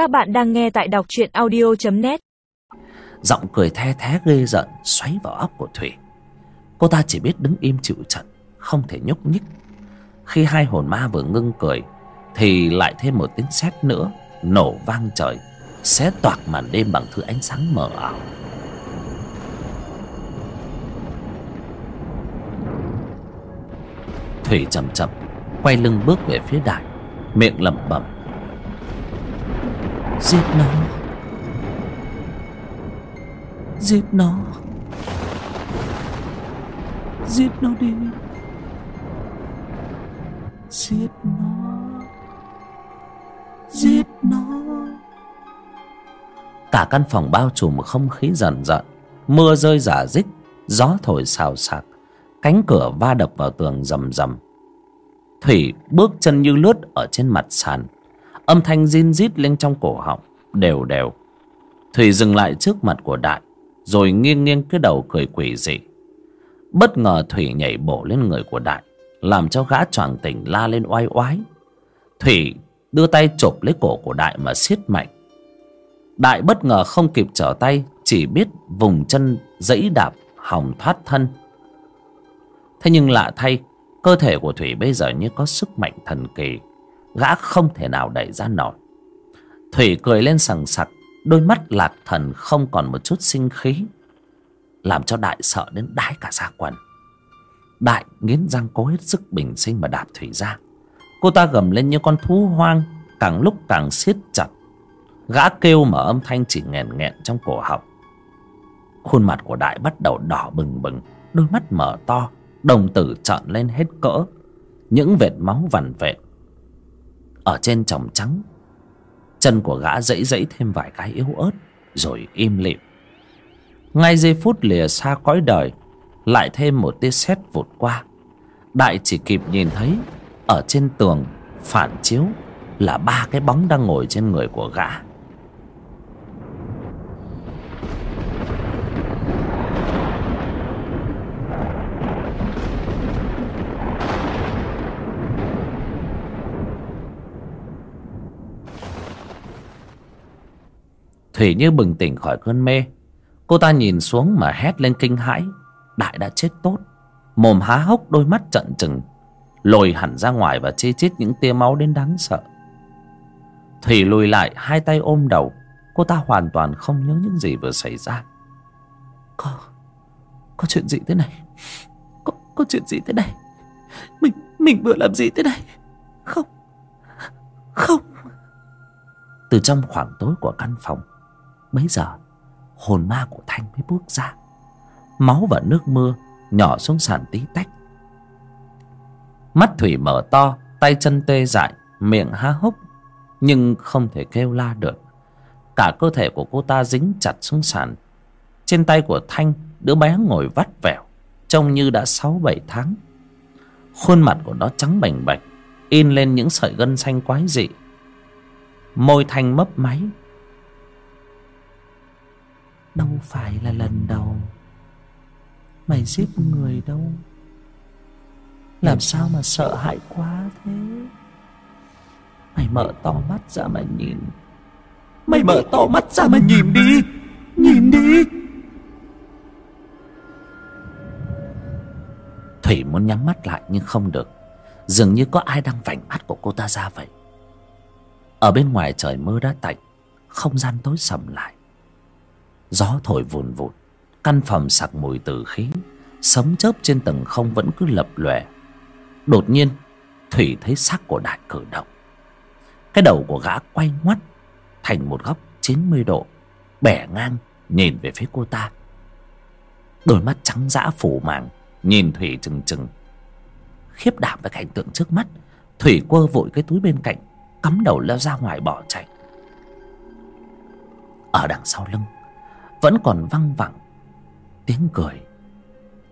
Các bạn đang nghe tại đọc truyện audio.net Giọng cười the thé ghê giận xoáy vào óc của Thủy. Cô ta chỉ biết đứng im chịu trận, Không thể nhúc nhích. Khi hai hồn ma vừa ngưng cười, Thì lại thêm một tiếng sét nữa, Nổ vang trời, Xé toạc màn đêm bằng thứ ánh sáng mờ ảo. Thủy chậm chậm, Quay lưng bước về phía đại Miệng lẩm bẩm. Giết nó. Giết nó. Giết nó đi. Giết nó. Giết nó. Cả căn phòng bao trùm một không khí dần dần Mưa rơi giả dích Gió thổi xào xạc. Cánh cửa va đập vào tường rầm rầm. Thủy bước chân như lướt ở trên mặt sàn. Âm thanh zin rít lên trong cổ họng, Đều đều. Thủy dừng lại trước mặt của Đại, Rồi nghiêng nghiêng cái đầu cười quỷ dị. Bất ngờ Thủy nhảy bổ lên người của Đại, Làm cho gã choàng tỉnh la lên oai oái. Thủy đưa tay chộp lấy cổ của Đại mà siết mạnh. Đại bất ngờ không kịp trở tay, Chỉ biết vùng chân dẫy đạp, hòng thoát thân. Thế nhưng lạ thay, Cơ thể của Thủy bây giờ như có sức mạnh thần kỳ. Gã không thể nào đẩy ra nổi. Thủy cười lên sằng sặc, Đôi mắt lạc thần không còn một chút sinh khí, Làm cho Đại sợ đến đái cả da quần. Đại nghiến răng cố hết sức bình sinh mà đạp Thủy ra. Cô ta gầm lên như con thú hoang, Càng lúc càng siết chặt. Gã kêu mà âm thanh chỉ nghẹn nghẹn trong cổ họng. Khuôn mặt của Đại bắt đầu đỏ bừng bừng, Đôi mắt mở to, Đồng tử trợn lên hết cỡ. Những vệt máu vằn vện ở trên chồng trắng. Chân của gã dãy dãy thêm vài cái yếu ớt, Rồi im lìm. Ngay giây phút lìa xa cõi đời, Lại thêm một tia sét vụt qua. Đại chỉ kịp nhìn thấy, Ở trên tường Phản chiếu Là ba cái bóng đang ngồi trên người của gã. Thủy như bừng tỉnh khỏi cơn mê. Cô ta nhìn xuống mà hét lên kinh hãi. Đại đã chết tốt. Mồm há hốc đôi mắt trận trừng. Lồi hẳn ra ngoài và chê chít những tia máu đến đáng sợ. Thủy lùi lại hai tay ôm đầu. Cô ta hoàn toàn không nhớ những gì vừa xảy ra. Có Có chuyện gì thế này? Có, có chuyện gì thế này? Mình mình vừa làm gì thế này? Không Không. Từ trong khoảng tối của căn phòng Bấy giờ, hồn ma của Thanh mới bước ra. Máu và nước mưa nhỏ xuống sàn tí tách. Mắt Thủy mở to, Tay chân tê dại, Miệng há hốc, Nhưng không thể kêu la được. Cả cơ thể của cô ta dính chặt xuống sàn. Trên tay của Thanh, Đứa bé ngồi vắt vẻo, Trông như đã sáu bảy tháng. Khuôn mặt của nó trắng bành bạch, In lên những sợi gân xanh quái dị. Môi Thanh mấp máy Đâu phải là lần đầu Mày giết người đâu. Làm sao mà sợ hãi quá thế? Mày mở to mắt ra mà nhìn. Mày mở to mắt ra mà nhìn đi. Nhìn đi. Thủy muốn nhắm mắt lại nhưng không được. Dường như có ai đang vảnh mắt của cô ta ra vậy. Ở bên ngoài trời mưa đã tạnh, Không gian tối sầm lại. Gió thổi vùn vụt, Căn phòng sặc mùi tử khí, Sấm chớp trên tầng không vẫn cứ lập lòe. Đột nhiên, Thủy thấy xác của Đại cử động. Cái đầu của gã quay ngoắt Thành một góc 90 độ, Bẻ ngang nhìn về phía cô ta. Đôi mắt trắng dã phủ màng, Nhìn Thủy trừng trừng Khiếp đảm với cảnh tượng trước mắt, Thủy quơ vội cái túi bên cạnh, Cắm đầu leo ra ngoài bỏ chạy. Ở đằng sau lưng vẫn còn văng vẳng. Tiếng cười,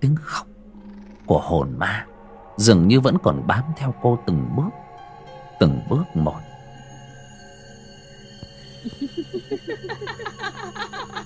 tiếng khóc của hồn ma dường như vẫn còn bám theo cô từng bước từng bước một.